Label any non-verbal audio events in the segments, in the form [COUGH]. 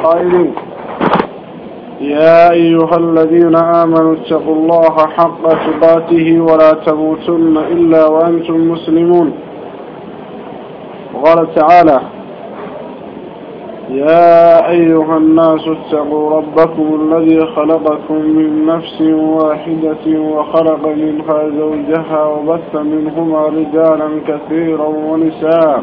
القائلين يا أيها الذين آمنوا اتقوا الله حق تقاته ولا تموتن إلا وأنتم مسلمون. وقال تعالى يا أيها الناس اتقوا ربكم الذي خلقكم من نفس واحدة وخلق منها زوجها وبث منهما رجالا كثيرا ونساء.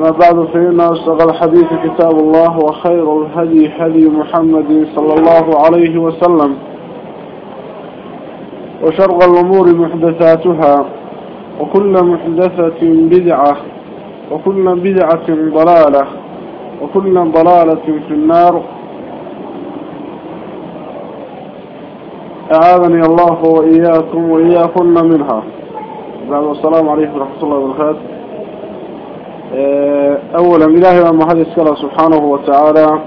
أما بعد فإن أصدق الحديث كتاب الله وخير الهدي هدي محمد صلى الله عليه وسلم وشر الأمور محدثاتها وكل محدثة بدعة وكل بدعة ضلالة وكل ضلالة في النار. أعاذني الله وإياكم وإياكن منها. السلام عليكم ورحمة الله وبركاته. أولا إلهي ما هذا السلام سبحانه وتعالى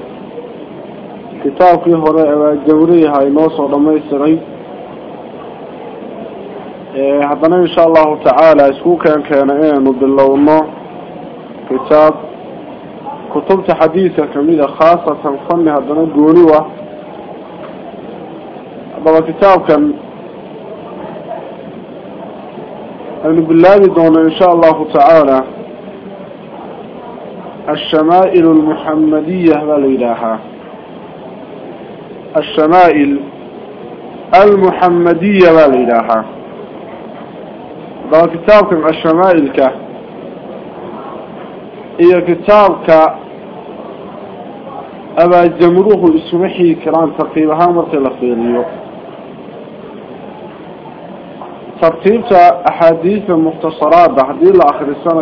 كتاب فيه هراء الجورية هاي نوصر لما يسري حضنا إن شاء الله تعالى اسكو كان كان إيه باللونه كتاب كتبت حديثة كميدة خاصة فني هذا قولوا هذا كتاب كان أن بالله دون إن شاء الله تعالى الشمائل المحمدية والإلهة الشمائل المحمدية والإلهة هذا كتاب كان الشمائل هي كتاب ك أبا جمروه اسمحي كران ترتيبها مرتي لفيريو. ترتيبت أحاديث المختصرات بحديث لآخر السنة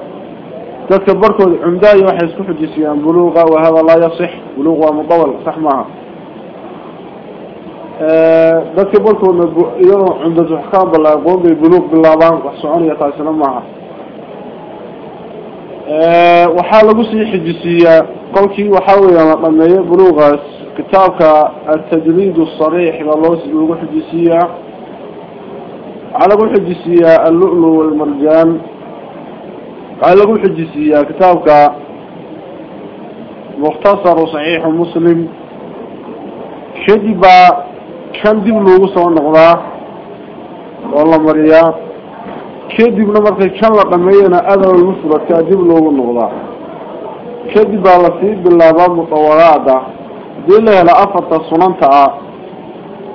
يا كحيقة تتكبركوا عمداي واحد يسكح الجسيان بلوغة وهذا لا يصح بلوغة مطول صح معها تتكبركوا يروا عمدة حكام بالله يقوم ببلوغ باللابان وحسعون يتاسنا معها وحال قسي حجسية قولكي وحاول يمطمي بلوغة كتابك التجريد الصريح على قول حجسية كتابك مختصر صحيح مسلم كذب كان دب لوغو سوى النقضاء والله مريا كذب نمرك كان لقمينا أذر المفرد كذب لوغو النقضاء كذب على سيد بالله مطورات دي له لأفضل صنانتا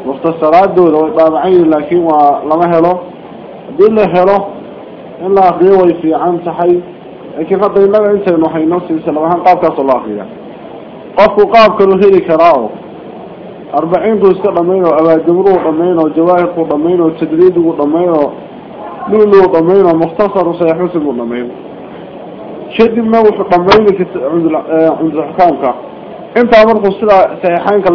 مختصرات دولة وطابعين لكن لما هلو دي اللي هلو إلا أخيوي في عام تحي. لكن قد إلا أنت نحي نفسي سلامها قاب كاس الله قفوا قاب كانوا هيري كراو. أربعين قوس قدمينو أبا جمرو قدمينو جواهر قدمينو تجريد قدمينو لولو قدمينو مختصر سيحوسب قدمينو شد منوح قدمينو عند الحكامك. إنت مركو سلا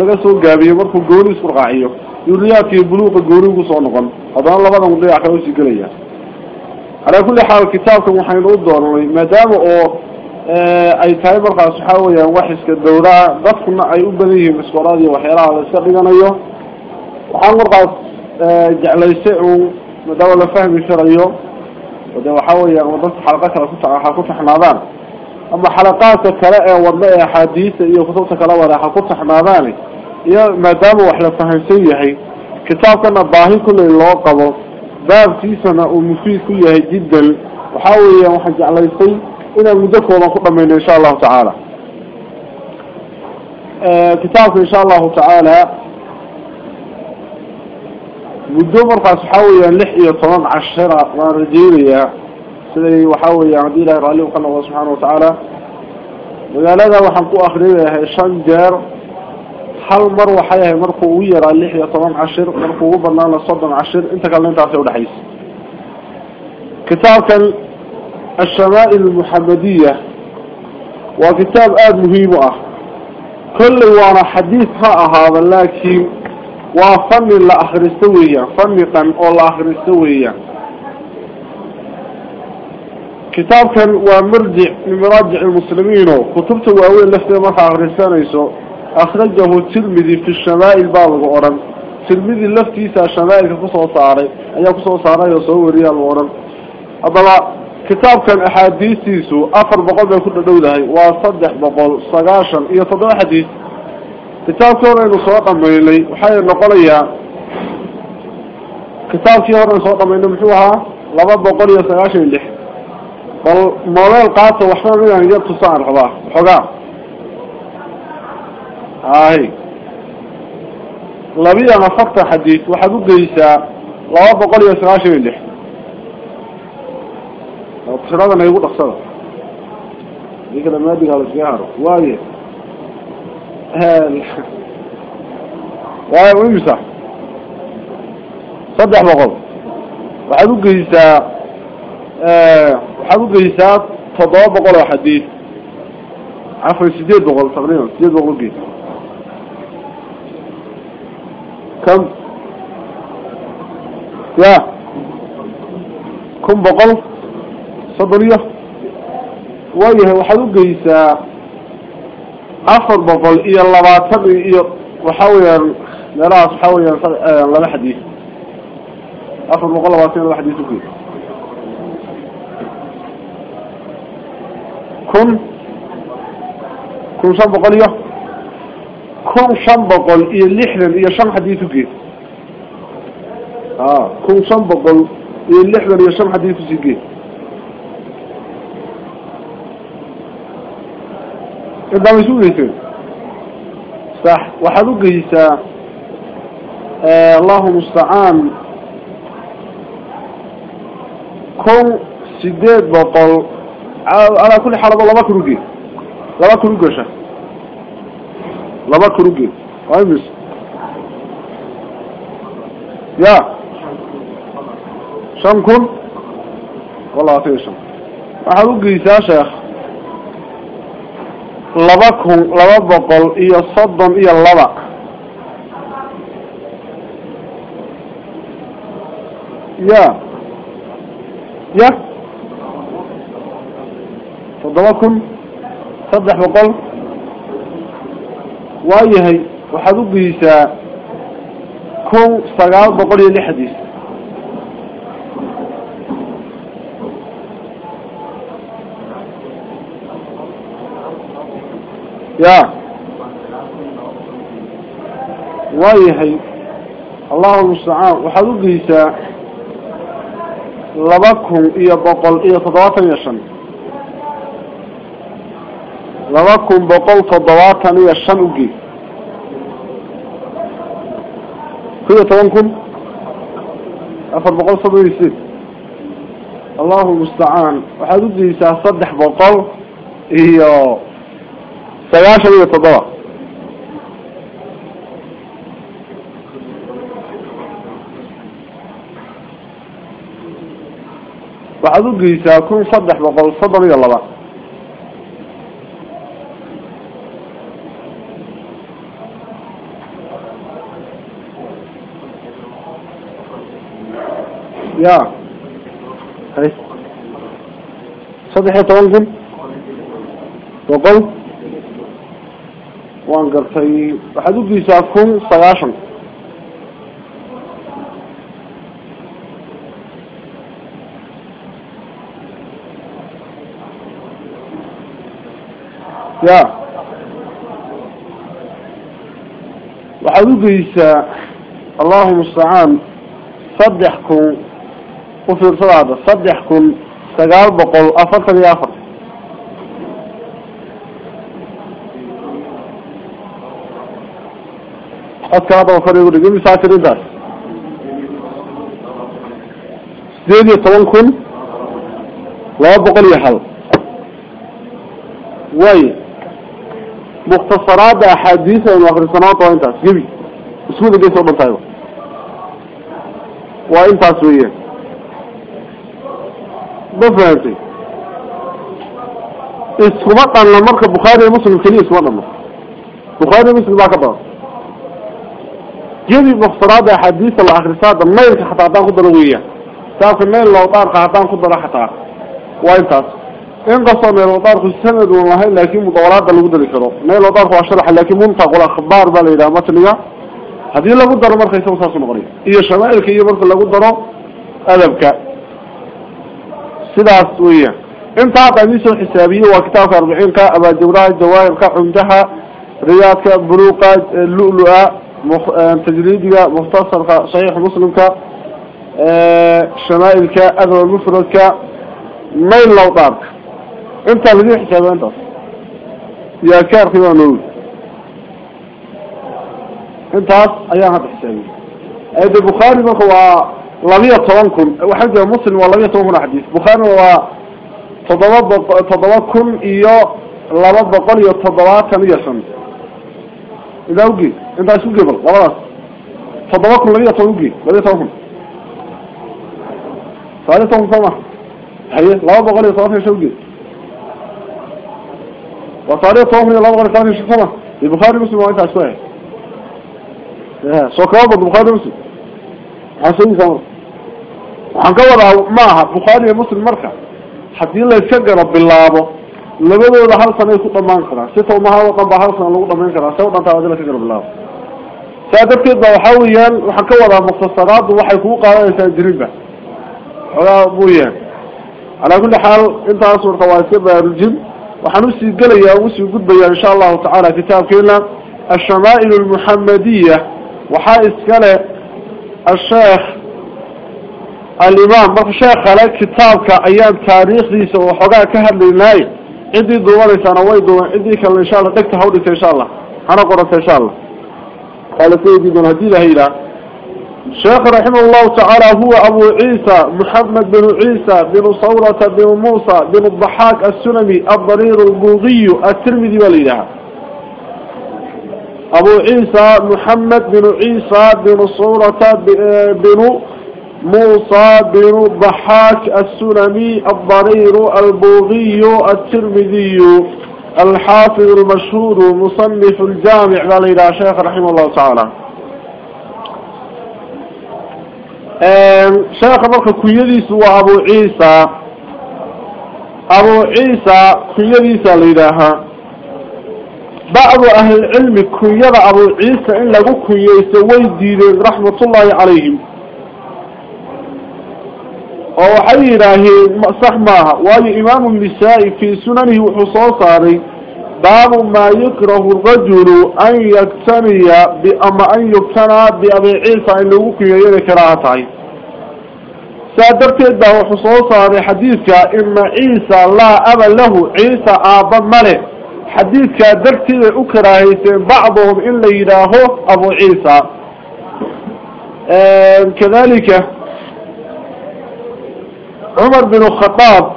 laga soo gaabiyo markuu gooni isku raaciyo yuriyaadkii buluuqa gooni ugu soo noqon haddana labadan dhiyac kale على كل حال كتابكم وحين أدوني مدام أو آه، أي تايبر خاص حاول يعني ينوحش كالدولاء ضفنا أي أبنيه مسوراتي وحيرا على السابقان أيوه آه، وحامر خاص جعل يسعوا مدام لفهم شرعيه وده وحاول ينوضط يعني حلقات رسوطة على حلقات حماضان. أما حلقات كرائع والمئة حديثة إيه خطوطة كلاوة على حلقات حماضاني. إيه مدام وحلفهم سيحي كتابكم الباهي كل اللي باب تيسنا ومفيد فيها جدا وحاول يا محج على يسي إلى المدك ومخطة من إن شاء الله تعالى كتاب إن شاء الله تعالى مدوم رفع سحاولي لحية طمان عشرة طمان رجيلية سيدي وحاولي يا عدي الله الله سبحانه وتعالى وقال هذا وحنقو أخرين يا شنجر hal mar waxay ahay markuu ugu yaraa lix iyo toban cashir markuu ugu badnaana soddon cashir inta kalena intaasay udhexaysa kitaabkan الشمائل المحمدية وكتاب آد مهم آه كل وأنا حديث ها هذا لكن وفن لا آخر السوية فنقا أو لا آخر السوية كتاب كان ومرجع من مراجع المسلمين كتبته واوين لفتة ما آخر السنة أخرجه الترمذي في الشمائل بعضه أرم الترمذي اللفتي سا الشمائل كفصه صاري. أي كفصه صاري يصور ريال أرم أبلا كتاب كان أحاديث سو أفر بقول ما يكون دولة هاي وصدح بقول صغاشا إيه صدح أحاديث كتاب كورين وصواقا ميلي وحايا نقول إياه كتاب كورين وصواقا ميلي محوها لابد بقول إياه صغاشا ملي بل مولاي القاسة وحنا بينا نجيب تصاعر خلاه حقا. هاي. لبيد أنا فقط حديث وحقو قيسا الله فقال يسراش من لحن أبصر هذا ما يقول أخصر ليك لما يدي قال الشهر واي هال واي ويمسا صدح بقض وحقو قيسا آه، وحقو قيسا تضاب بقال حديث. عفو سيديد بقال تقريبا سيديد بقال قيسا كم؟ يا. كم بقل؟ صدرية. ويه وحدو قيسا أفر بقل. إيا الله باتري إيا وحاوي نراس حاوي نصر آه، الله لحدي أفر بقل باتري الله لحدي سكي كم كم صدرية kun shan boqol iyo lixdan iyo shan xadiis ugeys a kun shan boqol iyo lixdan iyo shan xadiis u sii geys intaa ma isu geyseen sax waxaad ugeysaa allahu mustacaan kun sideed boqol alaa kuli xaalado laba kun ugeed laba kun ugesha لبا كروجي هاي مس يا. شنكم والله فيشم أحوجي ساشخ لباكم لبا بقول إيه صدم إيه لبا يا. يا. صدقكم صدح بقول وايهي وحدو بيسا كون سقال بقولي لحديث يا وايهي الله المستعان وحدو بيسا لبكهم إيه بقول إيه تضواتا يشمي لبكم بقول فضواتنا يا شنوجي كل تونكم أفر بقول صبي يصير الله المستعان. وحدود يصدح بقول هي سياشة يتضوى وعدو قيسا كون صدح وقال صدر يا الله يا. صدح صدحي طوانجل وقل. وانقر في حدود يساكم صلاحا يا. وحدود يسا اللهم استعان. صدحكم. Saddex kun sagaal boqol afartan iyo afar codka hadaba kor igu dhig imisaa tirintaas سيدي طبعا كن لا بقل يحل واي مختصرات أحاديث وآخر السنوات وانت جبي اسمه ذا جيسو من طيبه وانت سوية ما فهمتي اسكمت أن المركب بخاري مسلم كلي اسكمت أنه بخاري مسلم باك بقى جيبي الآخر السنوات الميل حتى عطان خد روية تاك الميل لو طارق عطان خد حتى وانت انقصوا من الوطارق السند والله لكن مطورات اللي قدر يكرو من الوطارق وشرح لكن منطق والأخبار بل إلى متنية هذه اللي قدر مرخي يسوي ساس مغري إيه شمائل كي يمرخ اللي قدره أدبك سلاس ويا انت عطى ميسو حسابية وكتاب أربعين كأبا جوراء الجوائر كعمدها رياض كبروقة اللؤلؤة مخ... تجريدية مختصر صحيح مسلم ك شمائل كأذر المفرد ك ميل لو طارك انت اللي حساب انت يا كار كذا نقول انت أيام هذا لبيا طوانكم وحد مسلم ولبيا طوانكم حديث. بخاري هو تضواب تضوابكم إياه لبا بقول إياه يسن إذا أوجي أنت أشوف قبل. خلاص تضوابكم لبيا طوانكم لبيا طوانكم صار طوان طوان هي لبا بقول إياه طوان شو قبل وصار طوان لبا بقول إياه شو طوان البخاري مسلم وأنت أشوفه soo kaba bad bukhaari muslim وحن قوضها معها بخاني مسلم مركة حتى إلا يسجر بالله لقد قلت هل سنة يسوط مانكرا ستة ومها وطنبها هل سنة لقوط مانكرا سوط انتها وزيلا يسجر بالله سأدفت إذا وحاوليا وحن قوضها مخصصرات وحي فوقها يسجربة ولا أبويا على كل حال انت أصور طواسيبة يا رجل وحن نسي قليا ونسي قد بيا إن شاء الله تعالى كتاب كيلا الشمائل المحمدية وحائس قلي الشيخ الإمام الشيخ على كتابك أيام تاريخ ديسة وحقا كهر لله عندي دواري سنوي دوار عندي كان إن شاء الله. دكت حولك إن شاء الله. أنا قرأت إن شاء الله. قال سيدي بن هديد هيلا. الشيخ رحمه الله تعالى هو أبو عيسى محمد بن عيسى بن صورة بن موسى بن الضحاك السلمي الضرير البوغي الترمذي وليها أبو عيسى محمد بن عيسى بن صورة بن موسى بن ضحاك السلمي الضرير البوغي الترمذي الحافظ المشهور مصنف الجامع قال إلى شيخ رحمه الله تعالى. شيخ مركة كيديس هو أبو عيسى. أبو عيسى كيديس لإلها بعض أهل العلم كيرى أبو عيسى إن لقوا كييس ويدين رحمة الله عليهم. وحي إلهي صح معها وهي إمام النساء في سننه وحصوصاري باب ما يكره الرجل أن يقتني بأما أن يقتنى بأبي عيسى إن لقوا كييس كراهتين سادرت يده وحصوصاري حديثك إن عيسى لا أبا له. عيسى آبا ملك. حديث كادرتي أكراهيسين بعضهم إلا يراهو أبو عيسى. كذلك عمر بن الخطاب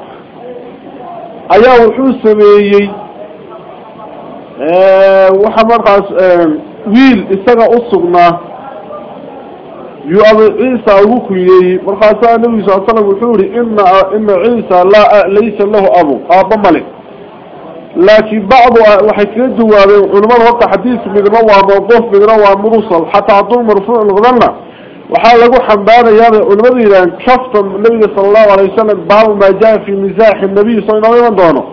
أياه حسمي وحمر ويل استغى أصغنا أبو عيسى وكيي مرخصة النبي صلى الله عليه وسلم إن, إن عيسى لا ليس له أبو أبو ملك لكن بعض culimada horta xadiis midna waa mawquuf midna waa mursal. Xataa hadduu marfuuc noqdana وحال لقو حمبانا يابا علمات إيران كفتم النبي صلى الله عليه وسلم بعض ما جاء في مزاح النبي صلى الله عليه وسلم.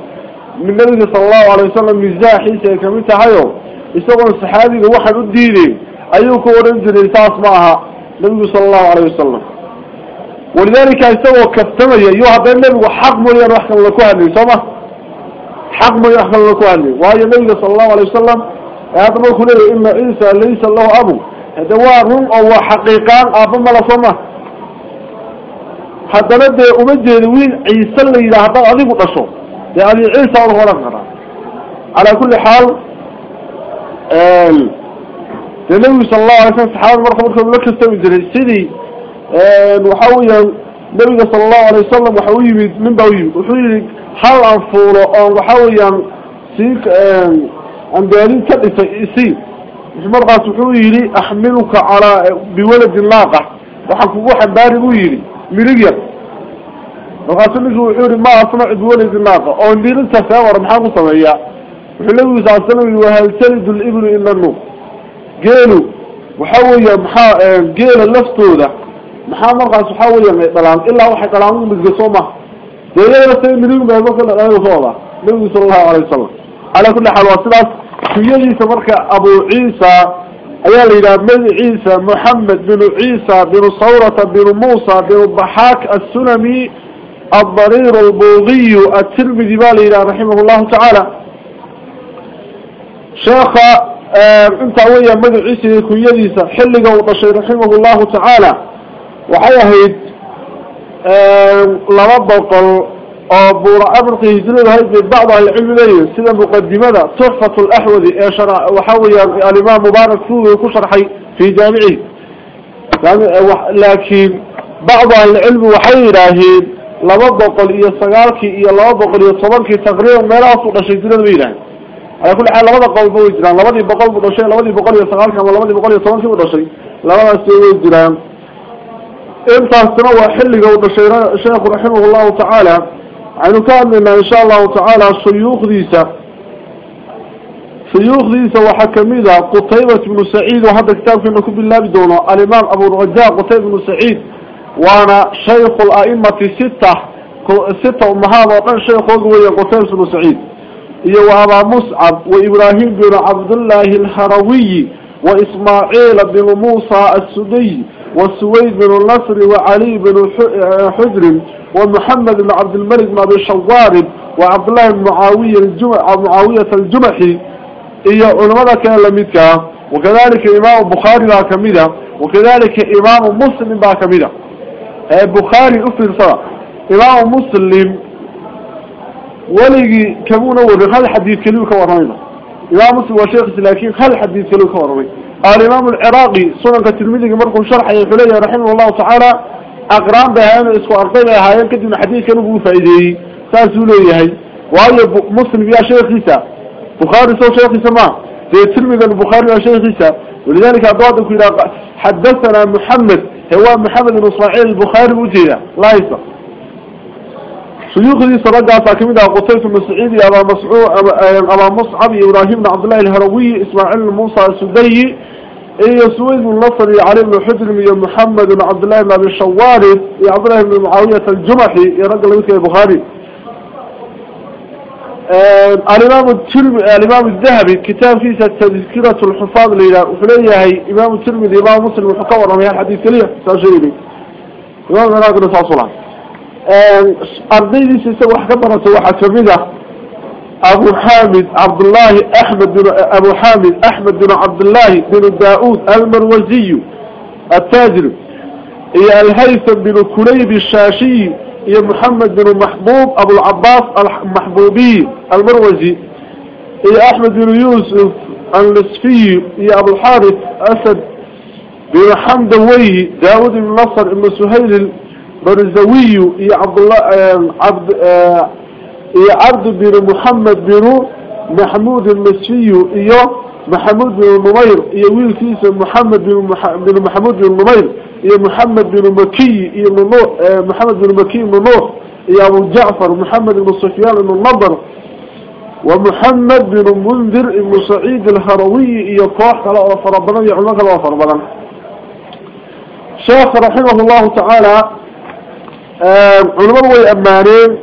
من النبي صلى الله عليه وسلم مزاح إيسان كمين تحيو إستغل السحادي لوحد الديني. أيوكو ورنزل إساس معها. النبي صلى الله عليه وسلم. ولذلك إستغل كفتمي. أيها بأن النبي حق مليان وحكا لكو عني سمع حق مليان وحكا لكو عني وهي النبي صلى الله عليه وسلم. أعطبوا كله إما إنسان ليس الله أبو هذا وارهم أو حقيقان أبو ما لصمه حتى ندى أمجه وين عيسى اللي إذا هذا أذيب الرسول يعني عيسى وهو لغنا على كل حال النبي صلى الله عليه وسلم صحابة مرخبة لك استوي جري سيدي وحاويا nabiga sala allahu alay wasalam waxa u yimid nin baa u yimid wuxuu yihi hal yihi mirig yar markaasuu ninkii wuxuu yihi ma asnacu biwaladin laaqa oo mirinta seewar maxaan ku sameeyaa wuxuu nabigu sal slam yihi wahal talidu libnu ila nuuq geelu waxa weeya maxaa geela laftooda maxaa markaas waxa weeyaan ay dhalaan ilaa waxay dhalaan midga soo maha dee iyadana se mirig meebo ka dhadhayo soo wadaa nabigu sala allahu alay wasalam على كل حال وصلت. في يدي سمرك أبو عيسى أيال إلى من عيسى؟ محمد بن عيسى بن صورة بن موسى بن الضحاك السنمي الضرير البوغي الترمذي بالي إلى رحمه الله تعالى. شيخ أنت ويا من عيسى في يدي سحلق وطشي رحمه الله تعالى. وحيه لربط أبور أمرق يدلل هذه بعض العلمين سنة مقدمة طرفة الأحوذ أشرع وحوي الإمام مبارك سوء وكسر حي في جامعه لكن بعض العلم وحيرا هين لما بقل إيا الصغارك إيا لما بقل إيا الصبارك تقريبا ما لا أصدق شيء دلل بيلان على كل حال لما بقل إيا الصغارك لما بقل إيا الصغارك لما بقل إيا الصبارك ما لا شيء لما أصدق إيا الصغارك إمتى استنوى حلقة ودى الشيخ رحمه الله تعالى عنو كان إن شاء الله تعالى سيوخ ديسا سيوخ ديسا وحكميدا قطيبة بن سعيد وهذا كتاب في نكوب الله بدونه الإمام أبو الرجاء قطيبة بن سعيد وأنا شيخ الأئمة ستة ستة أمهات وقال شيخ وقوية قطيبة بن سعيد إيه وهذا مسعب وإبراهيم بن عبد الله الهروي وإسماعيل بن موسى السدي وسويد بن النصر وعلي بن حجر ومحمد بن عبد الملك بن شوارب وعبد الله بن معاوية الجمع معاوية الجمحي. إيه علماء كان لمدك وكذلك إمام البخاري لا كمدة وكذلك إمام مسلم با كمدة بخاري أفر صلاة. إمام مسلم ولي كمون أول هذا حديث كلمة كورمينا إمام مسلم وشيخ لكن هذا حديث كلمة كورمي الإمام العراقي سنة الترمذي مركم شرح يحليه رحمه الله تعالى أقران بهايان إسوا أرقين هايان كدنا حديث كلمة فائدي ساسولي هاي وهي مسلم يا شيخ إيسا. بخاري سو شيخ إيسا ما. زي الترمذي البخاري يا شيخ إيسا. ولذلك أدواتك إلى حدثنا محمد. هو محمد بن إسماعيل البخاري وجينا لا يسمع. شيوخ دي سرقة قتيبة بن سعيد أبا مسعود أبا مصعب إبراهيم بن عبد الله الهروي إسماعيل بن موسى السدي سويد بن نصر علي بن حجر يا محمد بن عبد الله بن أبي الشوارد يا عبد الله بن معاوية الجمحي يا رجل مثل البخاري. الإمام الترمذي الإمام الذهبي كتاب فيه تذكرة الحفاظ ليلى. وفليه هي إمام الترمذي إمام مسلم وحكور رمي الحديث كليه ساشريني إمام المناقب نصاصلها أرضي دي سيسا وحكبرة وحكمدة أبو حامد عبد الله أحمد بن أبو حامد أحمد بن عبد الله بن داود المروزي التاجر. هي الهيثم بن كليب الشاشي يا محمد بن محبوب أبو العباس المحبوبي المروزي. يا أحمد بن يوسف النصفي يا أبو الحارث أسد بن حمدوي داود بن نصر بن سهيل برزوي يا عبد الله عبد يا عبد بن محمد بن محمود النصفي يا محمود بن نمير يا ويل كيس محمد بن بن محمود بن نمير يا محمد بن مكي يا نوح محمد بن مكي بن نوح يا أبو جعفر محمد بن سفيان بن النضر ومحمد بن منذر بن سعيد الهروي يا طاح على فربنا يا علمك على فربنا. شيخ رحمه الله تعالى علماء ويأمانين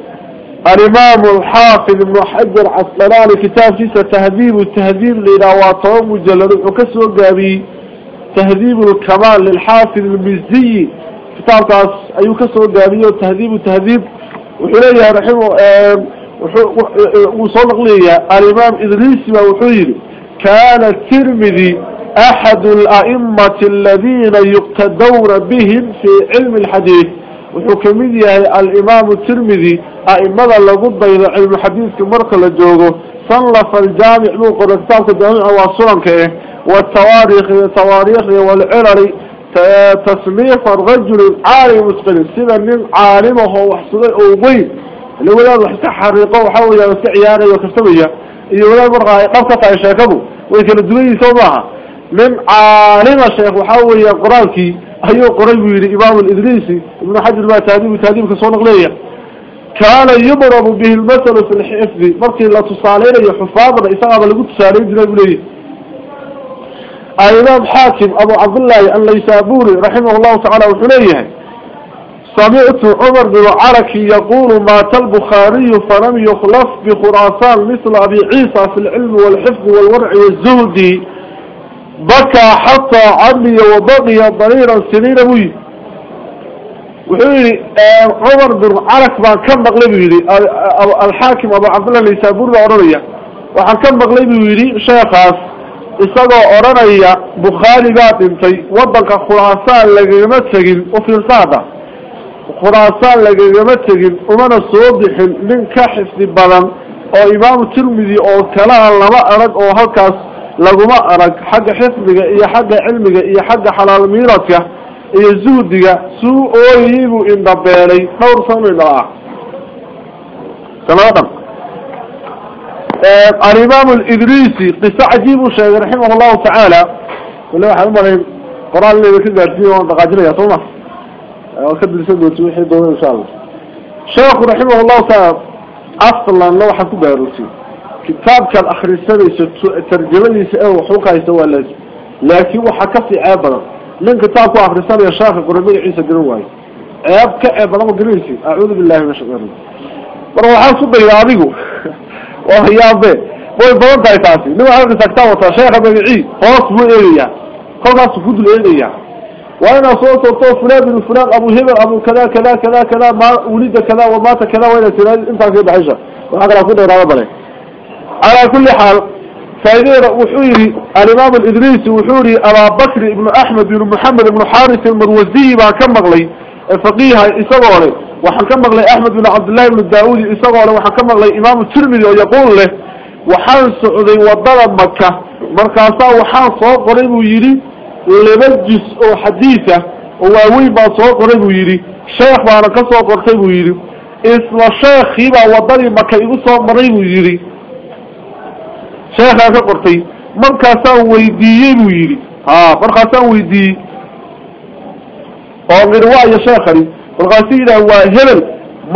الإمام الحافظ ابن حجر عسقلاني كتاب كيسة تهذيب والتهذيب لإلاواتهم مجلد وكسر قابي تهذيب الكمال للحافظ المزي كتاب تاس أيو كسر قابي والتهذيب والتهذيب وحليها رحمه وصلق لي الإمام إدريس وحير كان الترمذي أحد الأئمة الذين يقتدون بهم في علم الحديث. وحكمية الإمام الترمذي أئمة لقد إلى علم الحديث كمرك لجوغه صنف الجامع من قرطان الجامع وصلن كيه والتواريخ والتواريخ والعرر تصنيف الرجل عالم متقن سيدا من عالمه اللي ولا وحسك حريقه وحاول يوسع عيانه وكفتبية إيه ولا مرغى قفة عشاكبه ويكن الدنيا سوضعها من عالم الشيخ وحاول يقرأك أيو قريب إمام الإدريسي ابن حجر ما تهديب وتهديب كسون غلية. كان يضرب به المثل في الحفظ. مركي لا تصالين يحفاظنا إساءة لقد تسالين جناب ليه الإمام حاكم أبو عبد الله الليسابوري رحمه الله تعالى وحليه سمعت عمر بن عركي يقول مات البخاري فلم يخلف بخراسان مثل أبي عيسى في العلم والحفظ والورع والزهد. بكى حتى عمي وبقي ضريرا سنين وي وحولي عمر بن عرك ما كان مغلبي الحاكم أبو عبد الله الليسابوري أورانيا وحن كان مغلبي يري شيخاس oranaya bukhaari baa dhintay wadanka khuraasaan lagagama tegin ufiirsaada khuraasaan lagagama tegin umana soo bixin nin ka xifdi badan oo imaamu tirmidi oo kalaa lama arag oo halkaas laguma arag xagga xifdiga iyo xagga cilmiga iyo xagga xalaal miiradka iyo zuhdiga suu ooyiibuu indhabeelay dhowr sano indhaa sanado dhan الإمام الإدريسي قصة عجيب شيء رحمه الله تعالى كل واحد مرة قرآن اللي بكذا فيه وانتقاجنا يا طوما وكذا لسنة وتوحي دون إن شاء الله شيخ رحمه الله كتاب كان أخر السنة ترجمة يسأل وحوقها يسوى لازم لكن وحكفي عابرا لن كتاب آخر السنة شيخ قرمي عيسى قرواي عاب كعب لما قريسي أعوذ بالله من الشيطان وروحان صدق يا أبيقو وهيابه way badan tahay taasi nin waxa ka tagtaa wata sheekha magaci hoos buu eegaya kolkaas ku dul eegaya waa inaa soo soorto fulaan bin fulaan abu hebel abu kada kada kada kada ma wulida kada wa maata kada waa inaa tiraa intaa ka baxaysa waxa kala ku dheeraada bale على كل حال فإذا وحوري الإمام الإدريسي وحوري على بكر بن أحمد بن محمد بن حارث المروزي مع كم مغلي فقيها إسغاره وحكم مغلي أحمد بن عبد الله بن داود إسغاره وحكم مغلي إمام الترمذي يقول له وحانس عذي وضرب مكة. مركزة مركاسا وحانس قريب يري لمجلس حديثة وويبا صوت قريب يري شيخ بارك صوت قريب يري إسم الشيخ يبا وضرب مكة يقول صوت قريب يري soo soo ha markaasaan weydiiyey oo miri waayo sheekhani markaasuu yidhaah waa hebel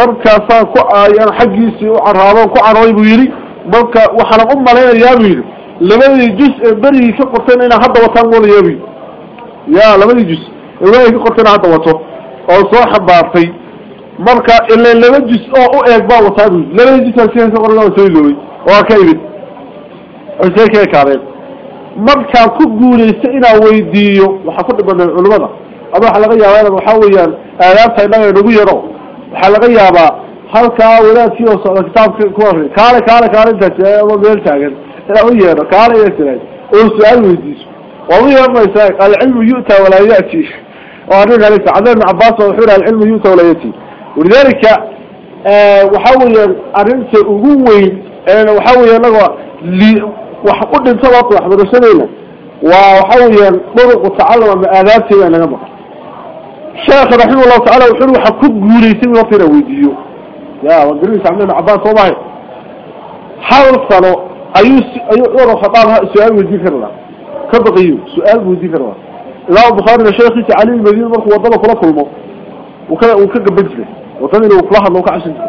markaasaan ku aayaan xaggiisii u caraaboon ku carooy buu yidhi marka waxaana u malaynayaa buu yidhi labadii jus ee berigii ka qortayna inaan hadda wataan wadayaa buu yidhi ya labadii jus ee waagii ka qortayna hadda wato oo soo xambaartay marka ilan laba jus oo u eeg baa wataa buu yidhi labadii jus aan si ka qoran waa soo iloobay waa ka imid culimada ama waxaa laga yaabaa inaad waxaa weeyaan aadaabta innaga inagu yaro waxaa laga yaabaa halkaa wadaadkii oo socda kitaabka ku akri kaale kaale kaale intaa ama meel taagan inaa u yeedho kaale ina tiraad oo su-aal weydiiso waad u yeeranaysaa alcilmu yu'ta walaa ya'ti oo arrin halisa cabdillah ibn cabbaas baa wuxuu yihi alcilmu yu'ta walaa ya'ti walidalika waxaa weeyaan arrinta ugu weyn waxaa weya inaga وحقود انت واطي احمد السنين وحاولي طرق وتعلم مآلاتي وأنا نبع الشيخ رحمه الله تعالى وحلو حقود قوليتين وطيرا ويديو يا وقريس عمنا عباس والله حاول صلو ايو ايو ايو خطار سؤال وديفر الله كبغيو سؤال وديفر الله لا بخارنا شيخي تعليم المدينة مرخ وضل فلا كلمه وكذا وكذا بنتي وطني لو فلاح الله وكعشنتي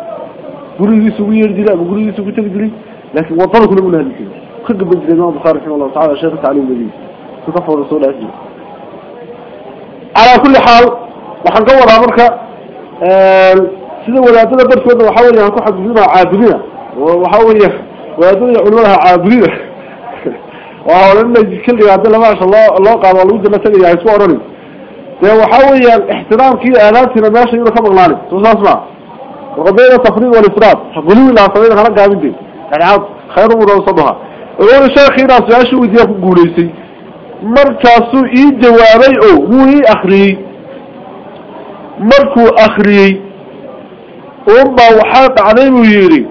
قولي لي سوير دي لا قولي لي سوير دي لكن وضل كل منها دي كقبل زي ما بخارك الله تعالى شهر تعليم بذي تطفر رسول عزيز على كل حال وحنقور عمرك سيدة ولادنا برس وأنا وحاولي يعني عن كوحة بذيبها عابلية وحاولي يعني ولادنا يعلمها عابلية [LAUGHS] وحاولينا يجي كل عبد الله ما عشاء الله الله قال الله ودى مثلا يعني سوى عراني وحاولي يعني الاحترام كي اعلانتي نباشا يرى كم اغلاني سوزا اسمع وقبلنا تفريض والإفراد. قلوه لها صبيرك طيب، أنا قابل دي يعني عاد خير من صدها o wuu ii akriyey markuu akriyey unbaa waxaa dhacday buu yidhi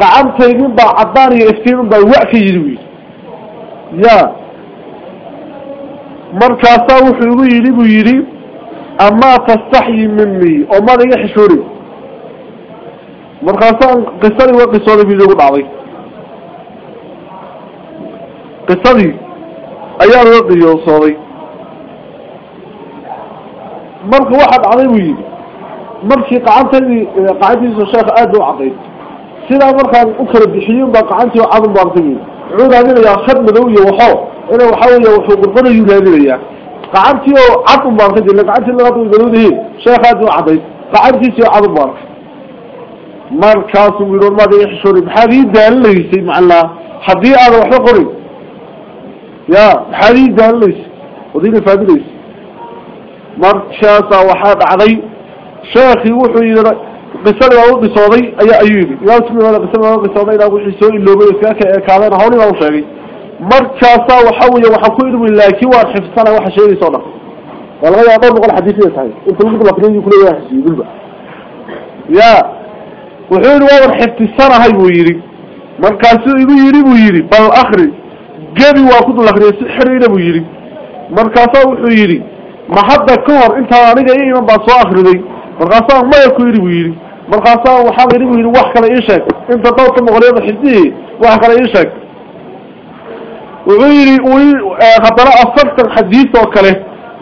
gacantaydin baa caddaan iyo iftiin baa wa ka yidhi buu yidhi ya markaasaa wuxuu igu yidhi buu yidhi amaa tastaxyi minii oo maad iga xishoori markaasaan qisadii wa qisooday bu igu dhacday qisadii ayaan uga qiyoosooday marka waxaa dhacday buu yidhi markii qacantadii qacantiisa sheekha aada u cadayd sidaa markaan u kala bixiyin baa qacantii cadun baartay bu wuxuu raadinayaa khad madow iyo waxo ina waxa weya wuxuu qurbanayuu raadinayaa qacantii oo cad baan ka jirna gacantii labaad way madowdahiin sheekha aada u cadayd qacantiisii oo cad un baan markaasuu yidhi maad iga xishoonay maxaad ii daalinaysay macnaa haddii aadan waxba qorin يا حديث دالليس وذين فادليس مرشا وحاد علي شيخي وحي قسر يا ربي صوري أي أيوبي. يا اسمي ولا قسر يا ربي صوري لا ابو حسين لو بيس كا كان هولي لو شيغي مرشا وحوي وحكوي من لاكي وحفصنا وحا شيغي صدق. والله يا ابو نقول حديثي صحيح انت لو كل اخرين يقولوا يا حسين قلبا يا وحين هو حفصنا هاي بو يري. مركاسو يبو يري بو يري. بالاخر جابي واخذ له رئيس حرير أبو يري مركزا وحيري ما حد كور أنت أنا جاي من بس آخر ذي مركزا ما يكويري ويري مركزا وحاجري ويري واحد كلا يشك أنت طاط مغريض حدي واحد كلا يشك وغيري وي خطراء أصلت الحديث وكاله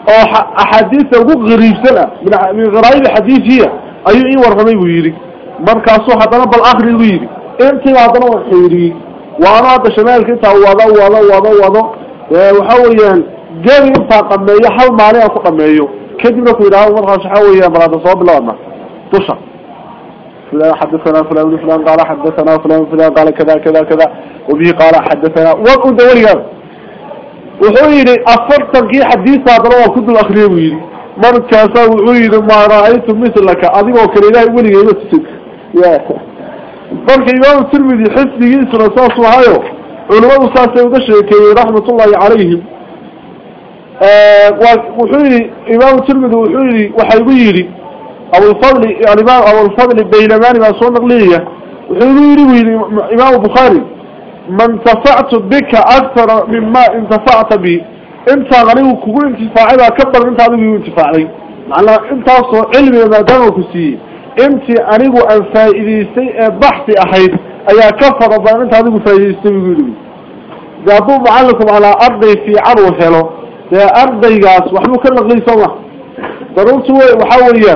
أو حديث أبو غريب سنة من غرائب الحديث هي أيه ورغمي ويري مركزا حتى أنا بالآخر ويري أنت عطنا حيري وراد شمال كنت وضا وضا وضا وضا وحويا جاري انت قمي حل مالي اكو قميو كذب لك وراه ومرها شحويا براد صوب لونا تشا فلان حدثنا فلان فلان قال حدثنا فلان فلان قال كذا كذا كذا. وبه قال حدثنا. وقو دوليا وحويلي أفرت تلقي حديثة دلوا كنت الاخرين ويلي مرد كاسا وعويلي ما رأيتم مثل لك اذي وكريلاي وليه يا yeah. فرق إمام الترمذي حسني يسر أساس وهايو علماء أساس ودشركي رحمة الله عليهم وحويري إمام الترمذي وحويري وحيويري أبو الفضل الإمام أبو الفضل بيلماني ما صور نقلية وحيويري إمام البخاري ما انتفعت بك أكثر مما انتفعت بي انت غنيه كقول انتفاعي كبر انت هذا انتفاعي معنى انت أصلا علمي ما دامه كسيه انت انيقو ان فائديستي بحثي احيد ايا كفر بان انت انيقو فائديستي بيقولي جابوا معلكم على ارضي في عرو حلو ده ارضي قاس وحلو كان نقلي سوا ضرورت وحاوليا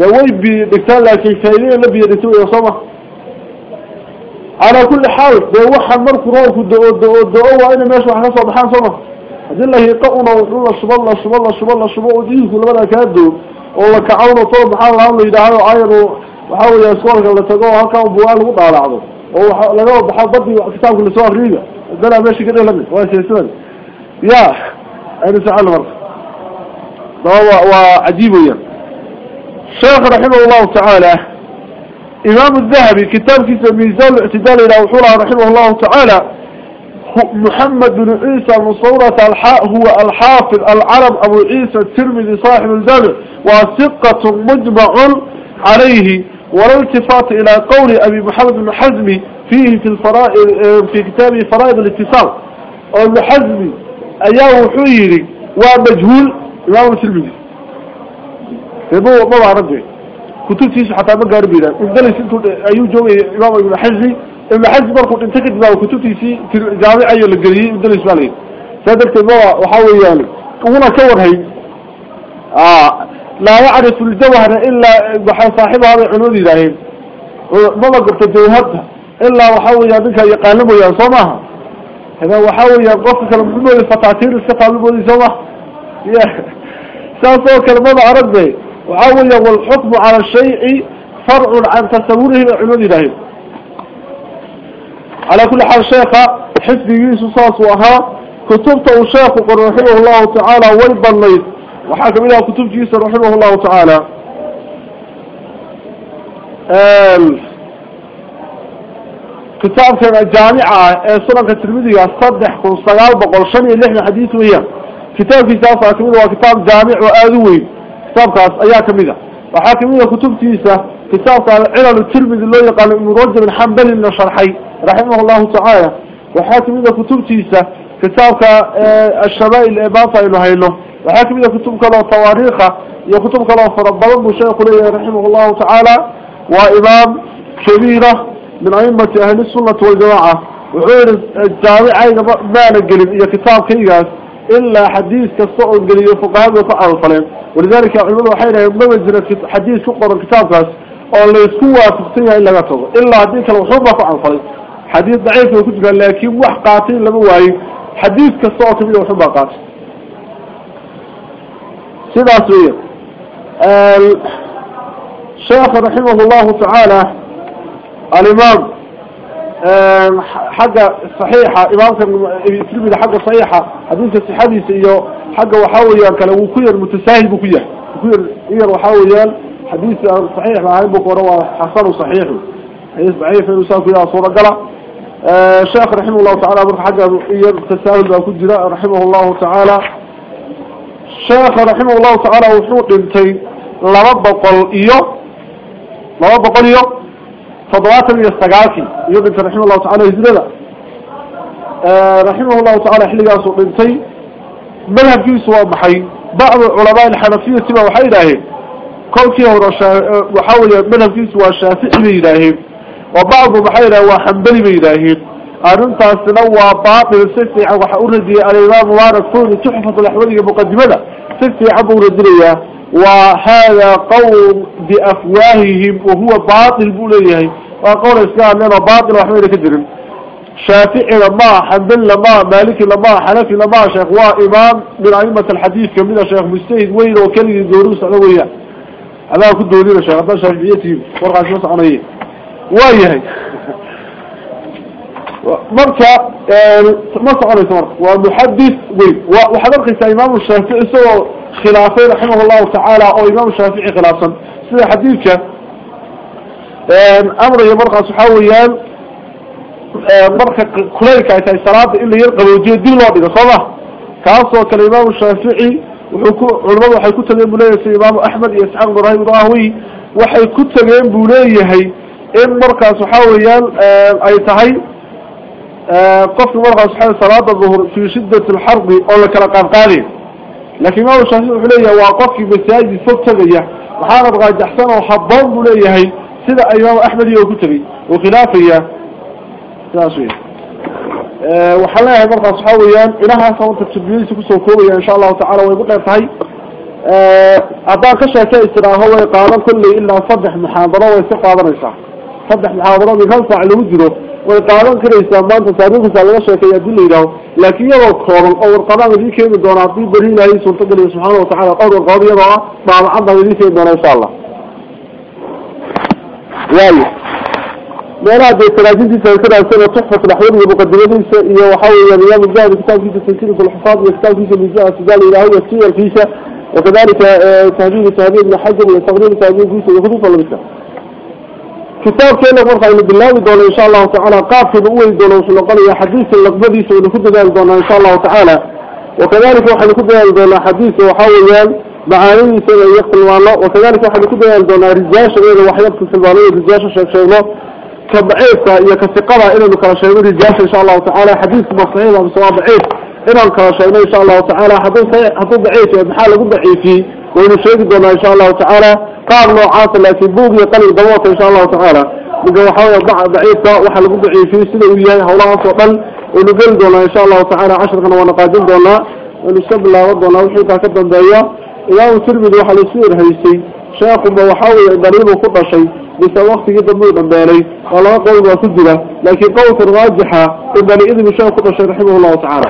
ده وي بدكتور لكن فائدين اللي بيدتوا يا سوا على كل حال ده وحن مركو روح الدعو الدعو الدعو وأنا ماشي وحنا صبحان سوا هذه الله يقونا ويقولنا شبالله شبالله شبالله شبالله وديه كل ما كادوا oo والله كعونه صور بحال الله إذا هذا عير وحاول يسوق ولا تجوا هكا وبوال وضع على عضو بحال ضبي وكتاب كل سوق ريبة بلا ماشي كده لمن واش يسون يا أنا سأل مرة ده وعجيب يا شيخ رحمه الله تعالى إمام الذهبي كتاب كتاب ميزان الاعتدال إلى وصوله رحمه الله تعالى محمد بن عيسى من صورة الحاء هو الحافظ العرب أبو عيسى الترمذي صاحب الجامع وثقة مجمع عليه ولا التفات إلى قول أبي محمد بن حزمي فيه في الفرائض في كتابه فرائض الاتصال. ابن حزمي أياه حيري ومجهول إمام الترمذي. يبقى ما كتب تيسو حتى ما قارب إذا إذا أنتو أيو جو إمام ابن حزمي ابن حزم مركو انتكد بقى كتبتي في جامعة القرية بدل إسماعيلي. سادرت بقى وحاول يعني. وهنا كور هي آه. لا يعرف الجوهر إلا بحال صاحب هذا العنود إلهين. ما قلت الجوهرتها إلا وحاول يدك يقالبه يا صمها هذا وحاول يقفك المحمد الفتاتير السفع المبودي صمها يا. ساسو كلمة عرب بي وحاول يقول الحكم على الشيء فرع عن تصوره العنود إلهين. على كل حال شيخ حسب صاص وها كتبته الشيخ رحمه الله تعالى ويبليت وحاكم إلى كتب جيسى رحمه الله تعالى. كتاب كان الجامعة سنة الترمذي يصدح كل صغال بقول شني اللي إحنا حديث وهي كتاب في ساسة كميدة وكتاب جامع وآذوي. كتاب كاس أيها كميدة وحاكم إلى كتب جيسى كتاب كان علم الترمذي اللي يقال ابن رجب الحنبلي من شرحي رحمه الله تعالى. وحاكم إذا كتب تيسة كتابك الشمائل إباطة إنه هينه وحاكم إذا كتب كلا تواريخه يكتب كلا فربضان بشيخ لي رحمه الله تعالى. وإمام كبيرة من أئمة أهل السنة والجماعة. وحير الجامع أين ما نقلب إيا كتاب كيغاس إلا حديث كالصعود قليل فقهاء وفعل الفلين. ولذلك علماء حيرا يمنزل حديث كقر الكتاب كاس oo la isku waafaqsan in laga tago ilaa hadii kale wuxuu jira laakiin wax qaatay lama waayo xadiis kasta oo kamid wuxuu ba qaatay sidaas weeye الشيخ رحمه الله تعالى الإمام حق صحيحة. إمام كان حق صحيحة. حديث الحديث إياه حق وحاويا كان وكير متساهل بكير وكير إير وحاويا حديث صحيح مع البخاري وحسن صحيح. حديث ضعيف يساوي فيها صورة قلع. الشيخ رحمه الله تعالى برك حاجة تساهل بكجرة رحمه الله تعالى. الشيخ رحمه الله تعالى وحوق انتي لربقل إيو لربقل إيو فضوات من السقاكي يقول رحمه الله تعالى يزدد رحمه الله تعالى حلقا سوق انتي مذهب كيس وضحي بعض علماء الحنفية سبا وحيداهي. كل هو وحاول مذهب كيس والشافعي بيداهي. وبعض بحيرة وحنبلي بيداهي أرنت السنوى باطل سفي وحأولدي الإمام مبارك فوني تحفة الأحوالية مقدمة. سفي عبو ردرية وهذا قول بأفواههم وهو باطل بوليه. وقول إسلام لنا باطل وحميد كدرم شافعي لما حنبل لما مالكي لما حنفي لما شيخ وإمام من أئمة الحديث كمنا شيخ مجتهد وين وكلي دروس علوية. هذا كنت دورينا شيخ هذا شافعيتي ورقة شمس عنيه وايهي. مركا ما سألت مركا ومحدث وين وحضرك إمام الشافعي سوى خلافي رحمه الله تعالى أو إمام الشافعي خلافا. سيدة حديثك. أمر يمرقى سحاويا مركا كليك أي صلاة إلا يرقى وجود دين الوضع صلاة. كاسوا كالإمام الشافعي ku tageen buleeyahay in markaas waxa weeyaan ay tahay qof markaas waxa salaada dhuhur fi إن مركا سحويا آه، أي تهي آه، قف مركا سحويا صلاة الظهر في شدة الحرب أو لك رقم قالي لكن ما هو شهيد عليا وقف بسياج فوق تغيا وحارب غاد أحسن وحبان بلي هاي. سيد أيام أحمد يوكتري وخلافية. تاسوي آه، وحلا يا مركا سحويا إلها صوت تبيني سكسو كوريا إن شاء الله تعالى ويبقى لك أبا كشا كيسرا هو يقال كل إلا صدح محاضرة ويسيق عبر الشهر صدح الحاضرة بخلصة على وجهه والقادم كده يستمان تصاريخ سالة يدل دليلة لكن يلو كورن أو القادم ذي كيب الدورة في برين عليه سلطة الله سبحانه وتعالى قدر القاضي يضع مع العبد الذي كيب دورة إن شاء الله يالي مرة دي تراجيزي سيكرة السنة تحفة الحيوان ومقدمتين سائية وحاول يليان الجاهد كتاب فيه تسلسلة الحفاظ وكتاب فيه تسلسلة الهوية السيئة الفيشة وكذلك تهديد تهديد لحجم وتغليل تهديد جيسة وخدوفة لبسة كتاب كنا قرط عن بالله دون إن شاء الله تعالى قاف في الأول دون وصل قال يا حديث اللقبدي سود خد دون إن شاء الله تعالى وكذلك واحد خد دون حديث وحاول يال بعاني سنة يقتل والله وكذلك واحد خد دون رجاش غير واحد في سبالة رجاش شاف شيء الله كبعيسة يا كثقلا إلى مكرشين رجاش إن شاء الله تعالى حديث مصحيح بصواب عيس إلى مكرشين إن شاء الله تعالى حديث حديث عيس بحاله بعيسي وإن شيء دون إن شاء الله تعالى حديث قال نوعات لكن بوغ يقلل ضوات إن شاء الله تعالى. بقى حاول ضع ضعيفة وحال قد ضعيفي سنة وياه. هولها صوتل ونقل دونا إن شاء الله تعالى. عشر قنا ونقادم دونا. ونسب الله وضنا وحيطا كدا ضيا إمام الترمذي وحال يسير هيسي. شيخ وحاول ضريبه كل شيء بس وقت جدا مو بالي والله قول ما لكن قول الراجحة. إن بني إذن الشيخ رحمه الله تعالى.